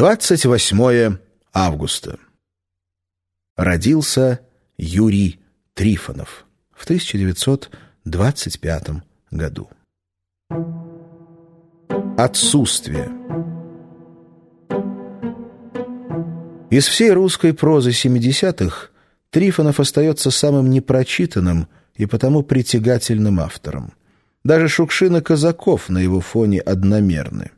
28 августа. Родился Юрий Трифонов в 1925 году. Отсутствие. Из всей русской прозы 70-х Трифонов остается самым непрочитанным и потому притягательным автором. Даже Шукшина Казаков на его фоне одномерны.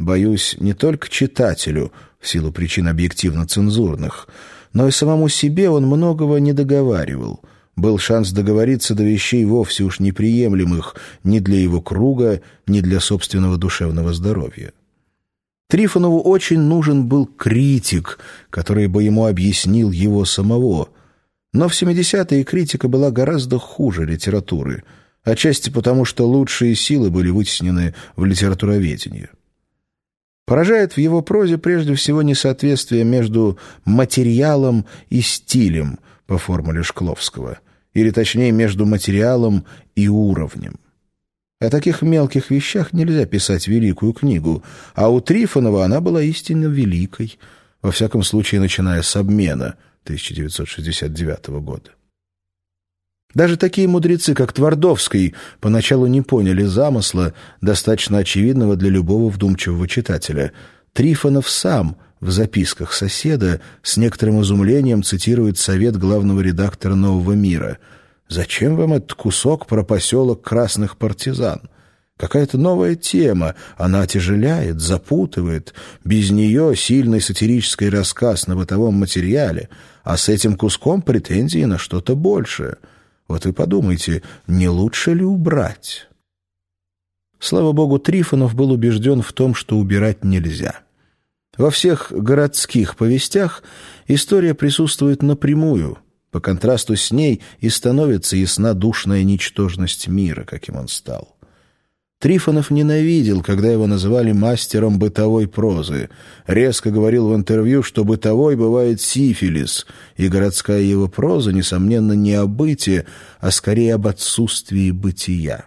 Боюсь, не только читателю, в силу причин объективно-цензурных, но и самому себе он многого не договаривал. Был шанс договориться до вещей вовсе уж неприемлемых ни для его круга, ни для собственного душевного здоровья. Трифонову очень нужен был критик, который бы ему объяснил его самого. Но в 70-е критика была гораздо хуже литературы, отчасти потому, что лучшие силы были вытеснены в литературоведении. Поражает в его прозе прежде всего несоответствие между материалом и стилем, по формуле Шкловского, или точнее между материалом и уровнем. О таких мелких вещах нельзя писать великую книгу, а у Трифонова она была истинно великой, во всяком случае, начиная с обмена 1969 года. Даже такие мудрецы, как Твардовский, поначалу не поняли замысла, достаточно очевидного для любого вдумчивого читателя. Трифонов сам в записках соседа с некоторым изумлением цитирует совет главного редактора «Нового мира» — Зачем вам этот кусок про поселок красных партизан? Какая-то новая тема, она отяжеляет, запутывает. Без нее сильный сатирический рассказ на бытовом материале, а с этим куском претензии на что-то большее. Вот вы подумайте, не лучше ли убрать? Слава богу, Трифонов был убежден в том, что убирать нельзя. Во всех городских повестях история присутствует напрямую — по контрасту с ней и становится ясна душная ничтожность мира, каким он стал. Трифонов ненавидел, когда его называли мастером бытовой прозы. Резко говорил в интервью, что бытовой бывает сифилис, и городская его проза, несомненно, не о быте, а скорее об отсутствии бытия.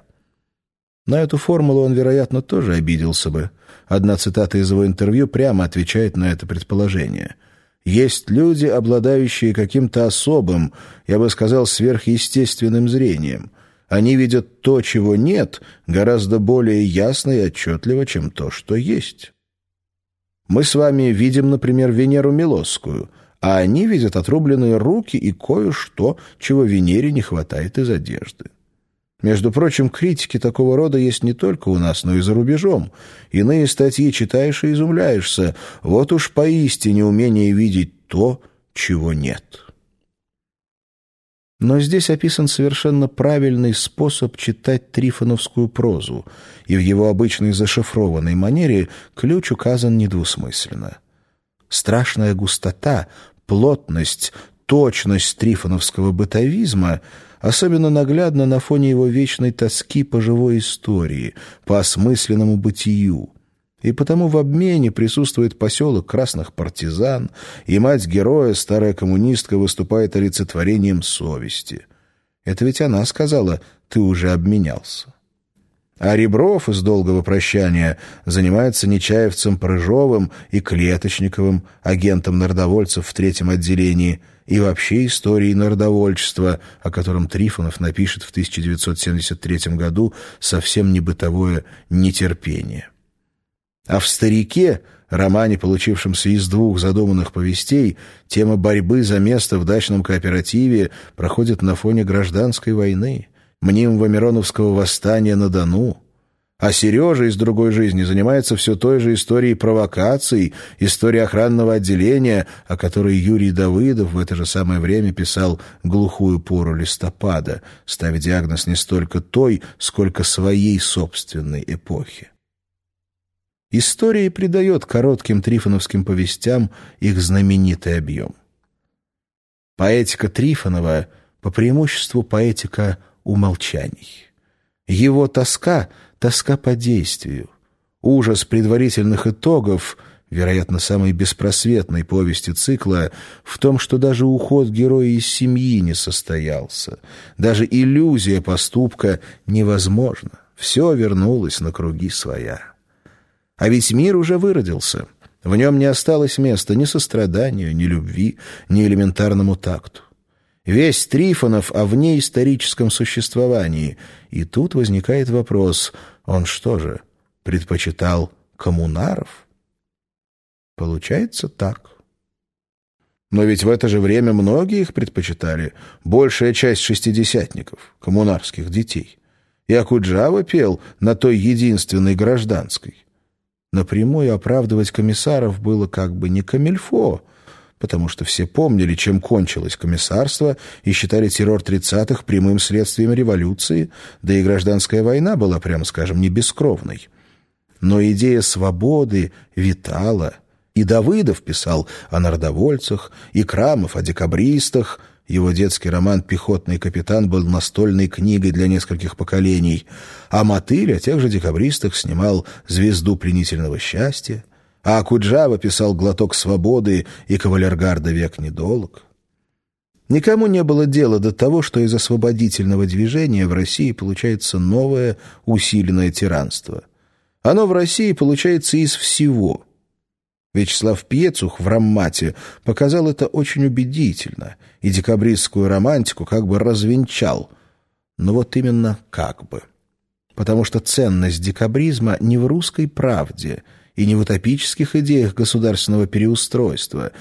На эту формулу он, вероятно, тоже обиделся бы. Одна цитата из его интервью прямо отвечает на это предположение — есть люди, обладающие каким-то особым, я бы сказал, сверхъестественным зрением. Они видят то, чего нет, гораздо более ясно и отчетливо, чем то, что есть. Мы с вами видим, например, Венеру Милосскую, а они видят отрубленные руки и кое-что, чего Венере не хватает из одежды. Между прочим, критики такого рода есть не только у нас, но и за рубежом. Иные статьи читаешь и изумляешься. Вот уж поистине умение видеть то, чего нет. Но здесь описан совершенно правильный способ читать трифоновскую прозу, и в его обычной зашифрованной манере ключ указан недвусмысленно. Страшная густота, плотность, точность трифоновского бытовизма — особенно наглядно на фоне его вечной тоски по живой истории, по осмысленному бытию. И потому в обмене присутствует поселок красных партизан, и мать героя, старая коммунистка, выступает олицетворением совести. Это ведь она сказала «ты уже обменялся». А Ребров из «Долгого прощания» занимается Нечаевцем Прыжовым и Клеточниковым, агентом народовольцев в третьем отделении – и вообще истории народовольчества, о котором Трифонов напишет в 1973 году совсем не бытовое нетерпение. А в «Старике», романе, получившемся из двух задуманных повестей, тема борьбы за место в дачном кооперативе проходит на фоне гражданской войны, мнимого Мироновского восстания на Дону, а Сережа из другой жизни занимается все той же историей провокаций, историей охранного отделения, о которой Юрий Давыдов в это же самое время писал «Глухую пору листопада», ставя диагноз не столько той, сколько своей собственной эпохи. История придает коротким трифоновским повестям их знаменитый объем. Поэтика Трифонова по преимуществу поэтика умолчаний. Его тоска — тоска по действию, ужас предварительных итогов, вероятно, самой беспросветной повести цикла, в том, что даже уход героя из семьи не состоялся, даже иллюзия поступка невозможна, все вернулось на круги своя. А ведь мир уже выродился — В нем не осталось места ни состраданию, ни любви, ни элементарному такту. Весь Трифонов о внеисторическом существовании. И тут возникает вопрос, он что же, предпочитал коммунаров? Получается так. Но ведь в это же время многие их предпочитали, большая часть шестидесятников, коммунарских детей. И Акуджава пел на той единственной гражданской. Напрямую оправдывать комиссаров было как бы не камильфо, потому что все помнили, чем кончилось комиссарство и считали террор тридцатых прямым следствием революции, да и гражданская война была, прямо скажем, не бескровной. Но идея свободы витала – и Давыдов писал о народовольцах, и Крамов о декабристах. Его детский роман «Пехотный капитан» был настольной книгой для нескольких поколений. А Мотыль о тех же декабристах снимал «Звезду пленительного счастья». А Акуджава писал «Глоток свободы» и «Кавалергарда век недолг». Никому не было дела до того, что из освободительного движения в России получается новое усиленное тиранство. Оно в России получается из всего – Вячеслав Пьецух в «Раммате» показал это очень убедительно и декабристскую романтику как бы развенчал. Но вот именно как бы. Потому что ценность декабризма не в русской правде и не в утопических идеях государственного переустройства,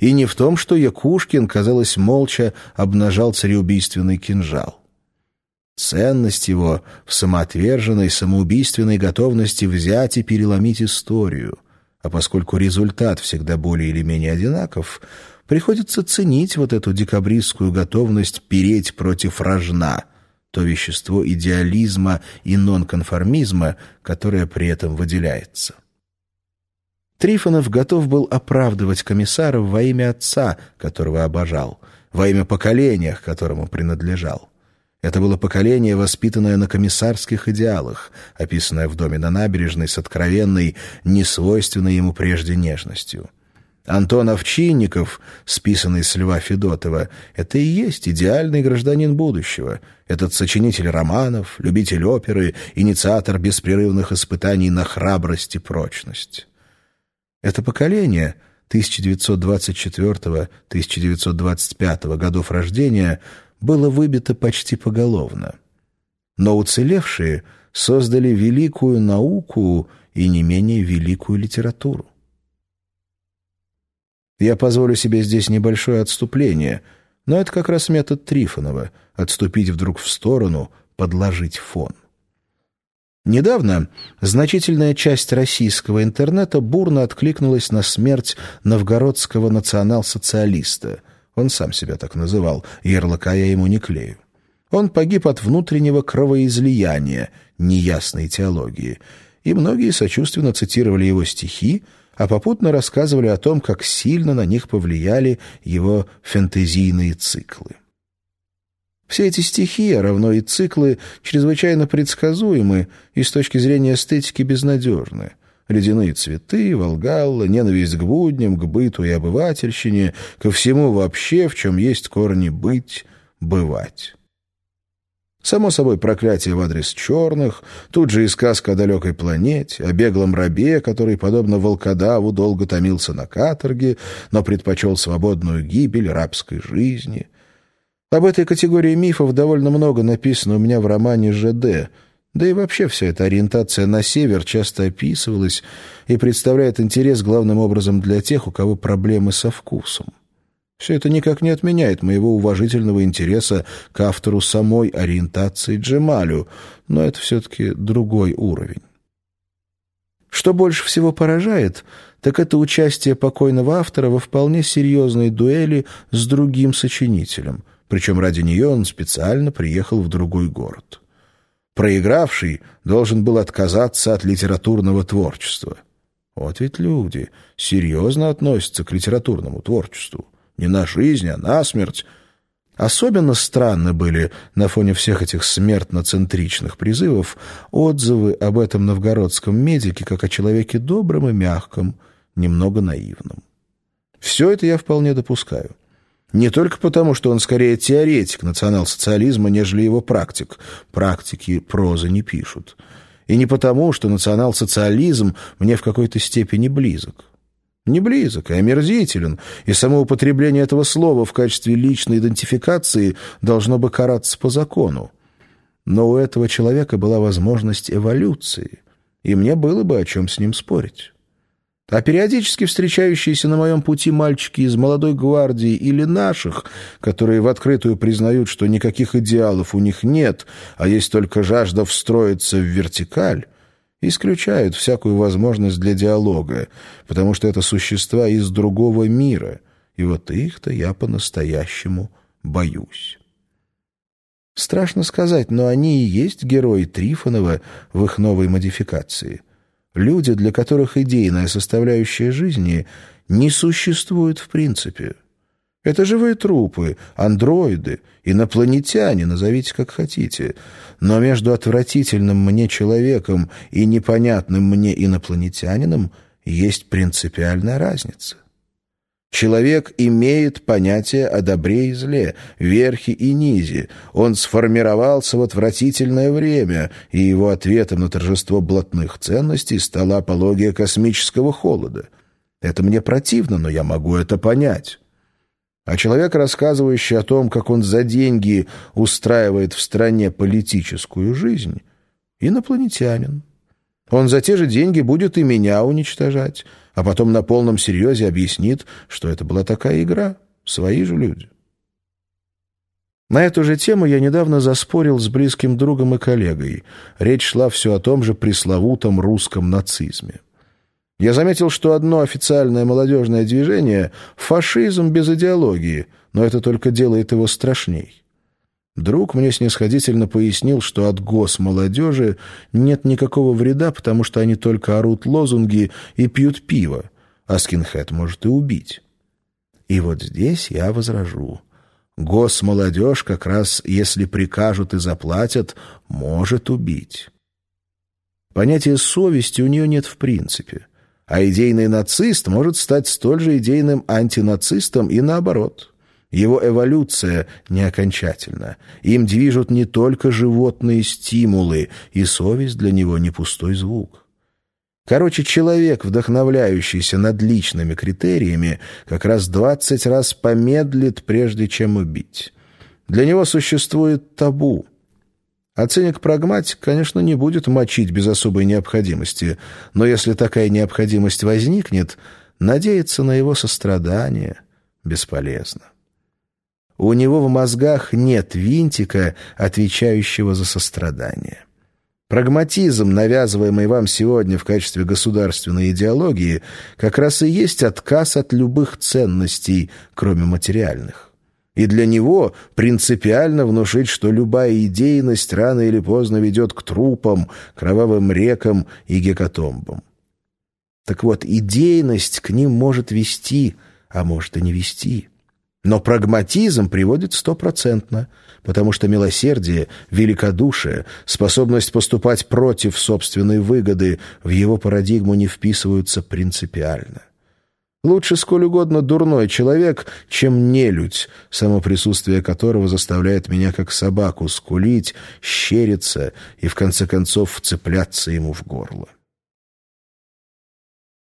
и не в том, что Якушкин, казалось, молча обнажал цареубийственный кинжал. Ценность его в самоотверженной, самоубийственной готовности взять и переломить историю — а поскольку результат всегда более или менее одинаков, приходится ценить вот эту декабристскую готовность переть против рожна, то вещество идеализма и нонконформизма, которое при этом выделяется. Трифонов готов был оправдывать комиссаров во имя отца, которого обожал, во имя поколения, к которому принадлежал. Это было поколение, воспитанное на комиссарских идеалах, описанное в доме на набережной с откровенной, несвойственной ему прежде нежностью. Антон Овчинников, списанный с Льва Федотова, это и есть идеальный гражданин будущего, этот сочинитель романов, любитель оперы, инициатор беспрерывных испытаний на храбрость и прочность. Это поколение — 1924-1925 годов рождения — было выбито почти поголовно. Но уцелевшие создали великую науку и не менее великую литературу. Я позволю себе здесь небольшое отступление, но это как раз метод Трифонова — отступить вдруг в сторону, подложить фон. Недавно значительная часть российского интернета бурно откликнулась на смерть новгородского национал-социалиста — он сам себя так называл, ярлыка я ему не клею. Он погиб от внутреннего кровоизлияния, неясной теологии, и многие сочувственно цитировали его стихи, а попутно рассказывали о том, как сильно на них повлияли его фэнтезийные циклы. Все эти стихи, а равно и циклы, чрезвычайно предсказуемы и с точки зрения эстетики безнадежны ледяные цветы, Волгалла, ненависть к будням, к быту и обывательщине, ко всему вообще, в чем есть корни быть, бывать. Само собой, проклятие в адрес черных, тут же и сказка о далекой планете, о беглом рабе, который, подобно волкодаву, долго томился на каторге, но предпочел свободную гибель рабской жизни. Об этой категории мифов довольно много написано у меня в романе «ЖД», да и вообще вся эта ориентация на север часто описывалась и представляет интерес главным образом для тех, у кого проблемы со вкусом. Все это никак не отменяет моего уважительного интереса к автору самой ориентации Джемалю, но это все-таки другой уровень. Что больше всего поражает, так это участие покойного автора во вполне серьезной дуэли с другим сочинителем, причем ради нее он специально приехал в другой город. Проигравший должен был отказаться от литературного творчества. Вот ведь люди серьезно относятся к литературному творчеству. Не на жизнь, а на смерть. Особенно странны были на фоне всех этих смертно-центричных призывов отзывы об этом новгородском медике как о человеке добром и мягком, немного наивном. Все это я вполне допускаю. Не только потому, что он скорее теоретик национал-социализма, нежели его практик. Практики прозы не пишут. И не потому, что национал-социализм мне в какой-то степени близок. не близок и омерзителен, и само употребление этого слова в качестве личной идентификации должно бы караться по закону. Но у этого человека была возможность эволюции, и мне было бы о чем с ним спорить. А периодически встречающиеся на моем пути мальчики из молодой гвардии или наших, которые в открытую признают, что никаких идеалов у них нет, а есть только жажда встроиться в вертикаль, исключают всякую возможность для диалога, потому что это существа из другого мира, и вот их-то я по-настоящему боюсь. Страшно сказать, но они и есть герои Трифонова в их новой модификации. Люди, для которых идейная составляющая жизни не существует в принципе. Это живые трупы, андроиды, инопланетяне, назовите как хотите. Но между отвратительным мне человеком и непонятным мне инопланетянином есть принципиальная разница. Человек имеет понятие о добре и зле, верхе и низе. Он сформировался в отвратительное время, и его ответом на торжество блатных ценностей стала апология космического холода. Это мне противно, но я могу это понять а человек, рассказывающий о том, как он за деньги устраивает в стране политическую жизнь, инопланетянин. Он за те же деньги будет и меня уничтожать, а потом на полном серьезе объяснит, что это была такая игра, свои же люди. На эту же тему я недавно заспорил с близким другом и коллегой. Речь шла все о том же пресловутом русском нацизме. Я заметил, что одно официальное молодежное движение — фашизм без идеологии, но это только делает его страшней. Друг мне снисходительно пояснил, что от госмолодежи нет никакого вреда, потому что они только орут лозунги и пьют пиво, а скинхед может и убить. И вот здесь я возражу. Госмолодежь как раз, если прикажут и заплатят, может убить. Понятия совести у нее нет в принципе а идейный нацист может стать столь же идейным антинацистом и наоборот. Его эволюция не окончательна. Им движут не только животные стимулы, и совесть для него не пустой звук. Короче, человек, вдохновляющийся над личными критериями, как раз двадцать раз помедлит, прежде чем убить. Для него существует табу — а циник-прагматик, конечно, не будет мочить без особой необходимости, но если такая необходимость возникнет, надеяться на его сострадание бесполезно. У него в мозгах нет винтика, отвечающего за сострадание. Прагматизм, навязываемый вам сегодня в качестве государственной идеологии, как раз и есть отказ от любых ценностей, кроме материальных и для него принципиально внушить, что любая идейность рано или поздно ведет к трупам, кровавым рекам и гекатомбам. Так вот, идейность к ним может вести, а может и не вести. Но прагматизм приводит стопроцентно, потому что милосердие, великодушие, способность поступать против собственной выгоды в его парадигму не вписываются принципиально. Лучше сколь угодно дурной человек, чем нелюдь, само присутствие которого заставляет меня как собаку скулить, щериться и в конце концов вцепляться ему в горло.